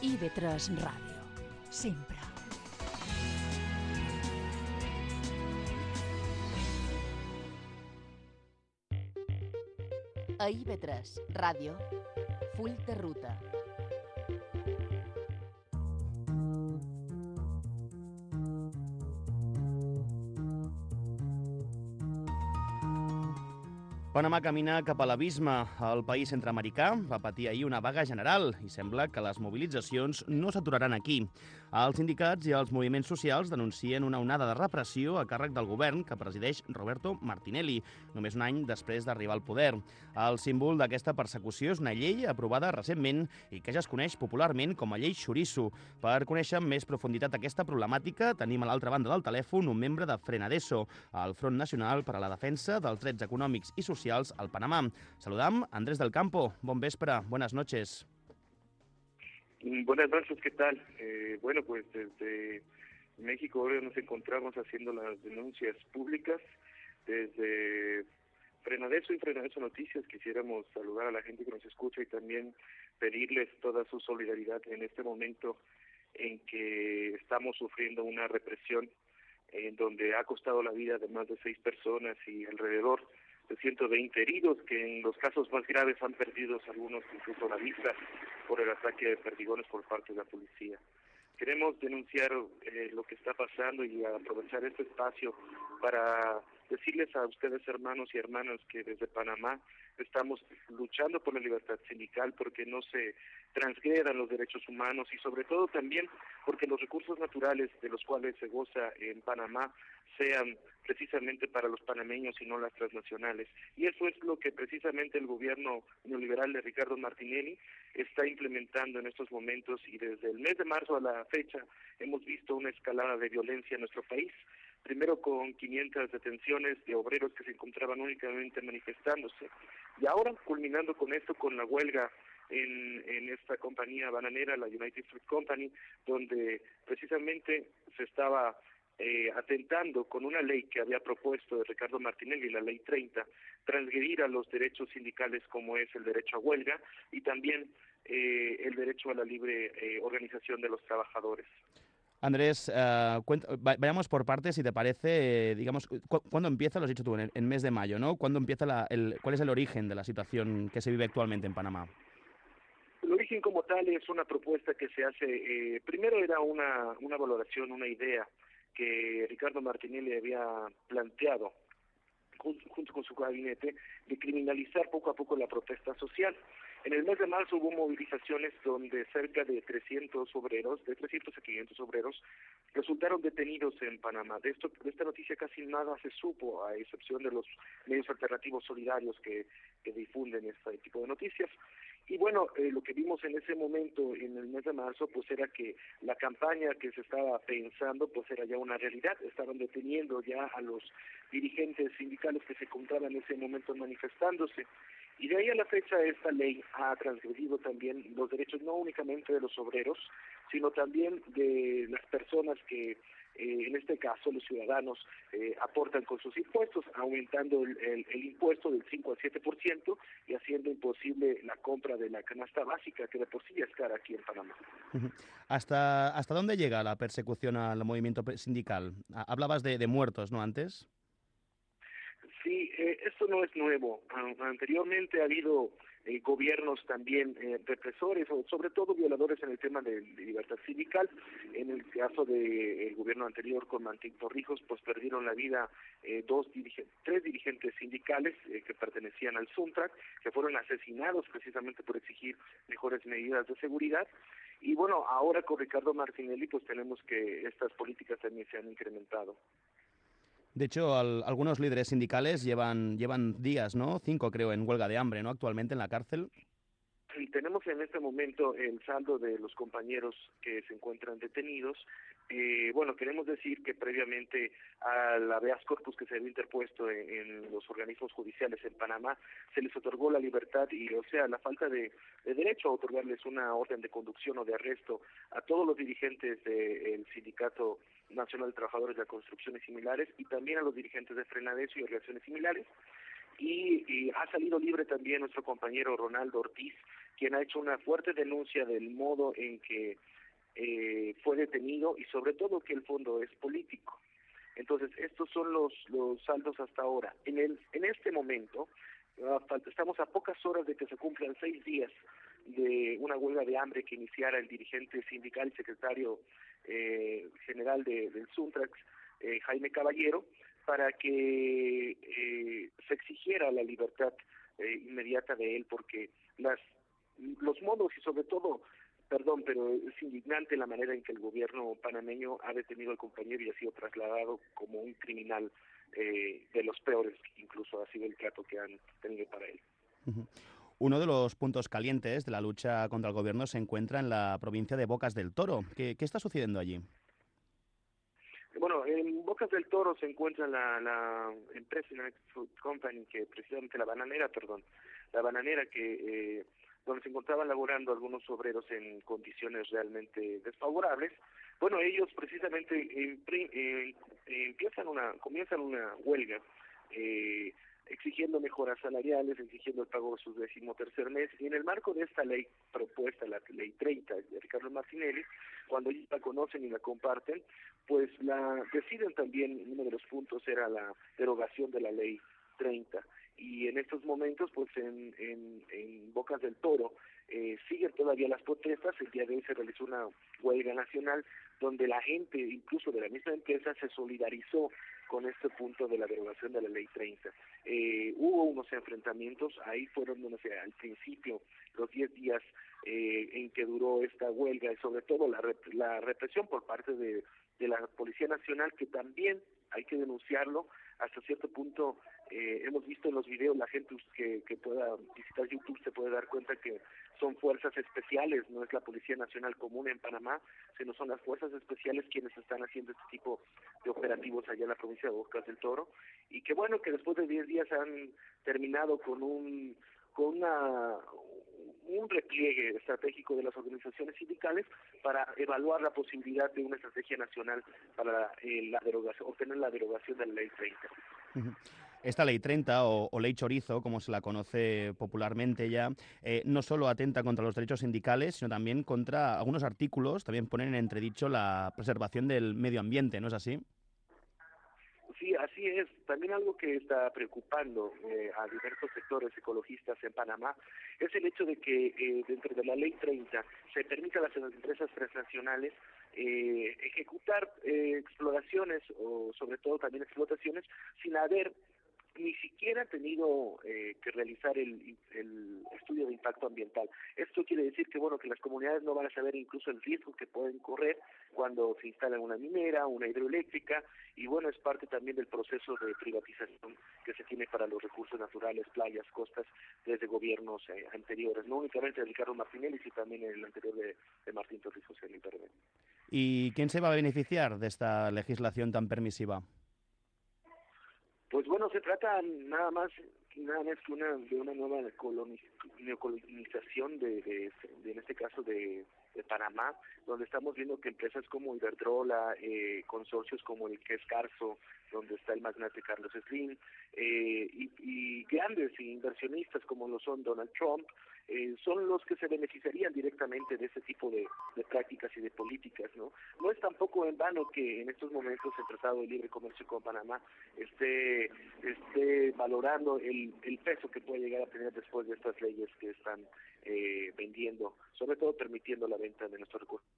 IB3 Ràdio. Sempre. A IB3 Ràdio, Full de Ruta. Panamà camina cap a l'abisme. El país centroamericà va patir ahir una vaga general i sembla que les mobilitzacions no s'aturaran aquí. Els sindicats i els moviments socials denuncien una onada de repressió a càrrec del govern que presideix Roberto Martinelli, només un any després d'arribar al poder. El símbol d'aquesta persecució és una llei aprovada recentment i que ja es coneix popularment com a llei Xoriço. Per conèixer amb més profunditat aquesta problemàtica, tenim a l'altra banda del telèfon un membre de Frenadeso, el Front Nacional per a la Defensa dels Drets Econòmics i Socials al Panamá. Saludam Andrés del Campo. Bon vespre, buenas noches. Buenas noches, ¿qué tal? Eh, bueno, pues desde México ahora nos encontramos haciendo las denuncias públicas desde Frenadeso y Frenadeso Noticias. Quisiéramos saludar a la gente que nos escucha y también pedirles toda su solidaridad en este momento en que estamos sufriendo una represión en donde ha costado la vida de más de seis personas y alrededor de 120 heridos, que en los casos más graves han perdido algunos incluso la vista por el ataque de perdigones por parte de la policía. Queremos denunciar eh, lo que está pasando y aprovechar este espacio para decirles a ustedes, hermanos y hermanas, que desde Panamá estamos luchando por la libertad sindical, porque no se transgredan los derechos humanos y sobre todo también porque los recursos naturales de los cuales se goza en Panamá sean precisamente para los panameños y no las transnacionales. Y eso es lo que precisamente el gobierno neoliberal de Ricardo Martinelli está implementando en estos momentos y desde el mes de marzo a la fecha hemos visto una escalada de violencia en nuestro país primero con 500 detenciones de obreros que se encontraban únicamente manifestándose y ahora culminando con esto con la huelga en, en esta compañía bananera, la United Fruit Company, donde precisamente se estaba eh, atentando con una ley que había propuesto de Ricardo Martinelli, la ley 30, transgredir a los derechos sindicales como es el derecho a huelga y también eh, el derecho a la libre eh, organización de los trabajadores. Andrés, uh, vayamos por partes, si te parece, eh, digamos, cu ¿cuándo empieza, lo has dicho tú, en el mes de mayo, ¿no? ¿Cuándo empieza la, el, ¿Cuál es el origen de la situación que se vive actualmente en Panamá? El origen como tal es una propuesta que se hace, eh, primero era una, una valoración, una idea que Ricardo Martinelli había planteado junto con su gabinete, de criminalizar poco a poco la protesta social. En el mes de marzo hubo movilizaciones donde cerca de 300 obreros, de 300 a 500 obreros, resultaron detenidos en Panamá. De, esto, de esta noticia casi nada se supo, a excepción de los medios alternativos solidarios que, que difunden este tipo de noticias. Y bueno, eh, lo que vimos en ese momento, en el mes de marzo, pues era que la campaña que se estaba pensando, pues era ya una realidad. Estaban deteniendo ya a los dirigentes sindicales que se encontraban en ese momento manifestándose. Y de ahí a la fecha esta ley ha transgredido también los derechos no únicamente de los obreros, sino también de las personas que eh, en este caso los ciudadanos eh, aportan con sus impuestos, aumentando el, el, el, impuesto del 5 al 7% y haciendo imposible la compra de la canasta básica, que de por sí ya es cara aquí en Panamá. ¿Hasta, hasta dónde llega la persecución al movimiento sindical? Hablabas de, de muertos, ¿no? Antes. Sí, eh, esto no es nuevo. Anteriormente ha habido eh, gobiernos también eh, represores o sobre todo violadores en el tema de, libertad sindical. En el caso del de, gobierno anterior con Mantín Torrijos, pues perdieron la vida eh, dos tres dirigentes sindicales eh, que pertenecían al Suntrack, que fueron asesinados precisamente por exigir mejores medidas de seguridad. Y bueno, ahora con Ricardo Martinelli, pues tenemos que estas políticas también se han incrementado. De hecho, al, algunos líderes sindicales llevan, llevan días, ¿no? Cinco, creo, en huelga de hambre, ¿no? Actualmente en la cárcel. Y tenemos en este momento el saldo de los compañeros que se encuentran detenidos. Eh, bueno, queremos decir que previamente a la habeas corpus que se había interpuesto en, los organismos judiciales en Panamá, se les otorgó la libertad y, o sea, la falta de, de derecho a otorgarles una orden de conducción o de arresto a todos los dirigentes del de sindicato Nacional de Trabajadores de y similares y también a los dirigentes de Frenadeso y organizaciones similares. Y, ha salido libre también nuestro compañero Ronaldo Ortiz, quien ha hecho una fuerte denuncia del modo en que eh, fue detenido y sobre todo que el fondo es político. Entonces, estos son los, los saldos hasta ahora. En, el, en este momento, estamos a pocas horas de que se cumplan seis días de una huelga de hambre que iniciara el dirigente sindical y secretario eh, general de, del Suntrax, eh, Jaime Caballero, para que eh, se exigiera la libertad inmediata de él, porque las los modos y sobre todo perdón, pero es indignante la manera en que el gobierno panameño ha detenido al compañero y ha sido trasladado como un criminal eh, de los peores, incluso ha sido el trato que han tenido para él. Uno de los puntos calientes de la lucha contra el gobierno se encuentra en la provincia de Bocas del Toro. ¿Qué, está sucediendo allí? Bueno, en Bocas del Toro se encuentra la, la empresa Food Company, que precisamente la bananera, perdón, la bananera que eh, donde se encontraban laborando algunos obreros en condiciones realmente desfavorables. Bueno, ellos precisamente eh, empiezan una, comienzan una huelga eh, exigiendo mejoras salariales, exigiendo el pago de su decimotercer mes, y en el marco de esta ley propuesta, la ley 30 de Ricardo Martinelli, cuando ellos la conocen y la comparten, pues la deciden también, uno de los puntos era la derogación de la ley 30 y en estos momentos pues en, en, en Bocas del Toro eh, siguen todavía las protestas, el día de hoy se realizó una huelga nacional donde la gente, incluso de la misma empresa, se solidarizó con este punto de la derogación de la ley 30. Eh, hubo unos enfrentamientos, ahí fueron al principio los 10 días eh, en que duró esta huelga y sobre todo la, la represión por parte de, de la Policía Nacional que también hay que denunciarlo. Hasta cierto punto eh, hemos visto en los videos la gente que, que pueda visitar YouTube se puede dar cuenta que son fuerzas especiales, no es la Policía Nacional Común en Panamá, sino son las fuerzas especiales quienes están haciendo este tipo de operativos allá en la provincia de Bocas del Toro. Y que bueno que después de 10 días han terminado con un con una un repliegue estratégico de las organizaciones sindicales para evaluar la posibilidad de una estrategia nacional para eh, la derogación, obtener la derogación de la ley 30. Esta ley 30 o, ley chorizo, como se la conoce popularmente ya, eh, no solo atenta contra los derechos sindicales, sino también contra algunos artículos, también ponen en entredicho la preservación del medio ambiente, ¿no es así? Sí, así es. También algo que está preocupando eh, a diversos sectores ecologistas en Panamá es el hecho de que eh, dentro de la ley 30 se permite a las empresas transnacionales eh, ejecutar exploraciones o sobre todo también explotaciones sin haber ni siquiera ha tenido eh, que realizar el, el, estudio de impacto ambiental. Esto quiere decir que bueno que las comunidades no van a saber incluso el riesgo que pueden correr cuando se instala una minera, una hidroeléctrica y bueno es parte también del proceso de privatización que se tiene para los recursos naturales, playas, costas desde gobiernos eh, anteriores, no únicamente de Ricardo Martinelli, sino también el anterior de, de Martín Torres José ¿Y quién se va a beneficiar de esta legislación tan permisiva? Pues bueno, se trata nada más nada más que una de una nueva neocolonización de, de, en este caso de, de, Panamá, donde estamos viendo que empresas como Iberdrola, eh, consorcios como el que es Carso, donde está el magnate Carlos Slim, eh, y, y grandes inversionistas como lo son Donald Trump, eh, son los que se beneficiarían directamente de ese tipo de, prácticas y de políticas, ¿no? No es tampoco en vano que en estos momentos el Tratado de Libre Comercio con Panamá esté, esté valorando el, el peso que puede llegar a tener después de estas leyes que están eh, vendiendo, sobre todo permitiendo la venta de nuestros recursos.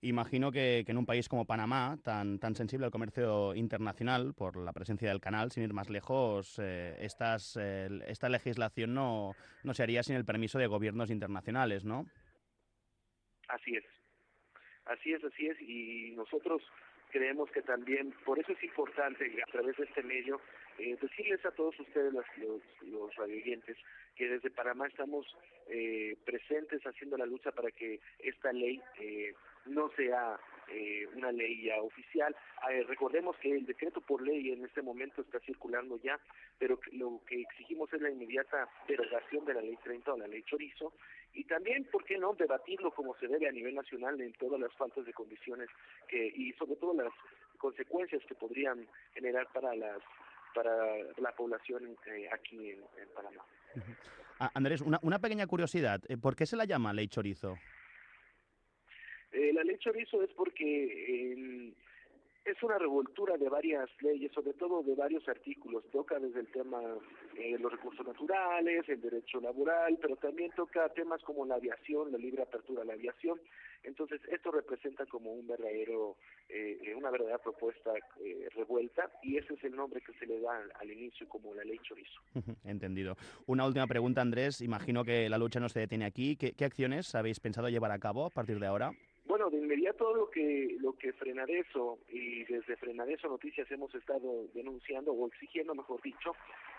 Imagino que, en un país como Panamá, tan, tan sensible al comercio internacional por la presencia del canal, sin ir más lejos, eh, estas, esta legislación no, no se haría sin el permiso de gobiernos internacionales, ¿no? Así es. Así es, así es. Y nosotros creemos que también, por eso es importante a través de este medio, eh, decirles a todos ustedes, los, los, los que desde Panamá estamos eh, presentes haciendo la lucha para que esta ley eh, no sea eh, una ley ya oficial. Recordemos que el decreto por ley en este momento está circulando ya, pero lo que exigimos es la inmediata derogación de la ley 30 o la ley Chorizo y también, ¿por qué no?, debatirlo como se debe a nivel nacional en todas las faltas de condiciones que y sobre todo las consecuencias que podrían generar para las para la población eh, aquí en, Panamá. Ah, Andrés, una, una pequeña curiosidad. eh, ¿Por qué se la llama ley chorizo? Eh, la ley chorizo es porque eh, es una revoltura de varias leyes, sobre todo de varios artículos. Toca desde el tema eh, de los recursos naturales, el derecho laboral, pero también toca temas como la aviación, la libre apertura a la aviación. Entonces, esto representa como un verdadero, eh, una verdadera propuesta eh, revuelta y ese es el nombre que se le da al, inicio como la ley chorizo. Entendido. Una última pregunta, Andrés. Imagino que la lucha no se detiene aquí. ¿Qué, qué acciones habéis pensado llevar a cabo a partir de ahora? De inmediato lo que lo que Frenadeso y desde Frenadeso Noticias hemos estado denunciando o exigiendo, mejor dicho,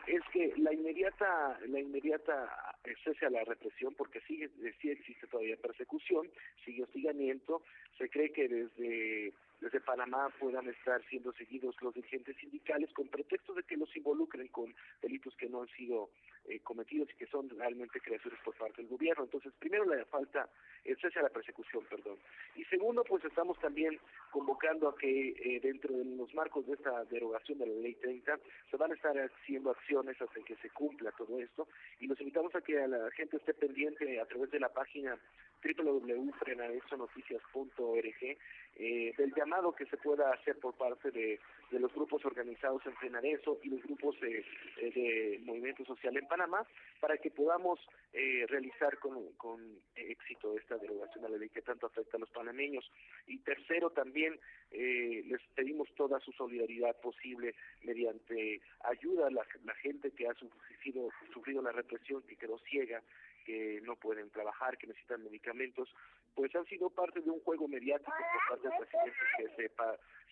es que la inmediata la inmediata cese a la represión porque sigue sí existe todavía persecución, sigue hostigamiento, se cree que desde desde Panamá puedan estar siendo seguidos los dirigentes sindicales con pretexto de que los involucren con delitos que no han sido eh, cometidos y que son realmente creaciones por parte del gobierno. Entonces, primero la falta el cese a la persecución, perdón. Y segundo, pues estamos también convocando a que eh, dentro de los marcos de esta derogación de la ley 30 se van a estar haciendo acciones hasta que se cumpla todo esto y los invitamos a que la gente esté pendiente a través de la página www.frenadesonoticias.org eh, del llamado que se pueda hacer por parte de, de los grupos organizados en Frenadeso y los grupos eh, eh, de movimiento social en Panamá para que podamos eh, realizar con, con éxito esta derogación a la ley que tanto afecta a los panameños. Y tercero, también eh, les pedimos toda su solidaridad posible mediante ayuda a la, la gente que ha sufrido, sufrido la represión, que quedó ciega, que no pueden trabajar, que necesitan medicamentos, pues han sido parte de un juego mediático por parte del presidente que se,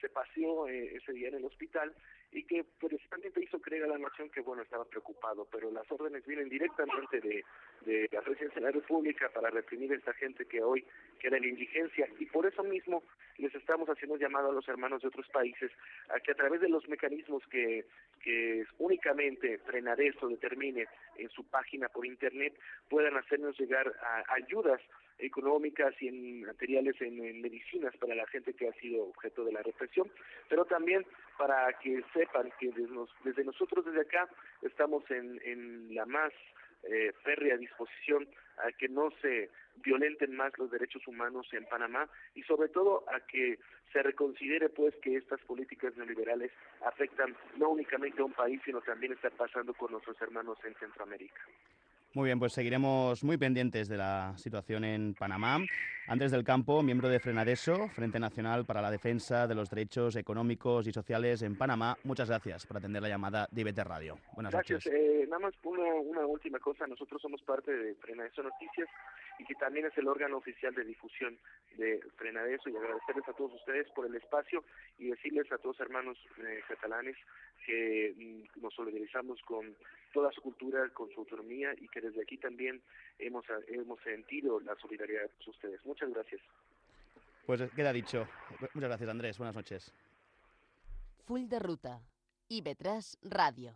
se paseó eh, ese día en el hospital y que precisamente hizo creer a la nación que bueno estaba preocupado, pero las órdenes vienen directamente de, de la presidencia de la República para reprimir a esta gente que hoy queda en indigencia. Y por eso mismo les estamos haciendo llamado a los hermanos de otros países a que a través de los mecanismos que, que únicamente Frenadeso determine en su página por internet puedan hacernos llegar a ayudas económicas y en materiales, en, medicinas para la gente que ha sido objeto de la represión, pero también para que sepan que desde, nos, desde nosotros desde acá estamos en, la más eh, férrea disposición a que no se violenten más los derechos humanos en Panamá y sobre todo a que se reconsidere pues que estas políticas neoliberales afectan no únicamente a un país sino también están pasando con nuestros hermanos en Centroamérica. Muy bien, pues seguiremos muy pendientes de la situación en Panamá. Andrés del Campo, miembro de Frenadeso, Frente Nacional para la Defensa de los Derechos Económicos y Sociales en Panamá. Muchas gracias por atender la llamada de IBT Radio. Buenas gracias. noches. Eh, nada más una, una, última cosa. Nosotros somos parte de Frenadeso Noticias y que también es el órgano oficial de difusión de Frenadeso y agradecerles a todos ustedes por el espacio y decirles a todos hermanos eh, catalanes que mm, nos solidarizamos con toda su cultura, con su autonomía y que desde aquí también hemos, hemos sentido la solidaridad de todos ustedes. Muchas gracias. Pues queda dicho. Muchas gracias, Andrés. Buenas noches. Full de ruta. IB3 Radio.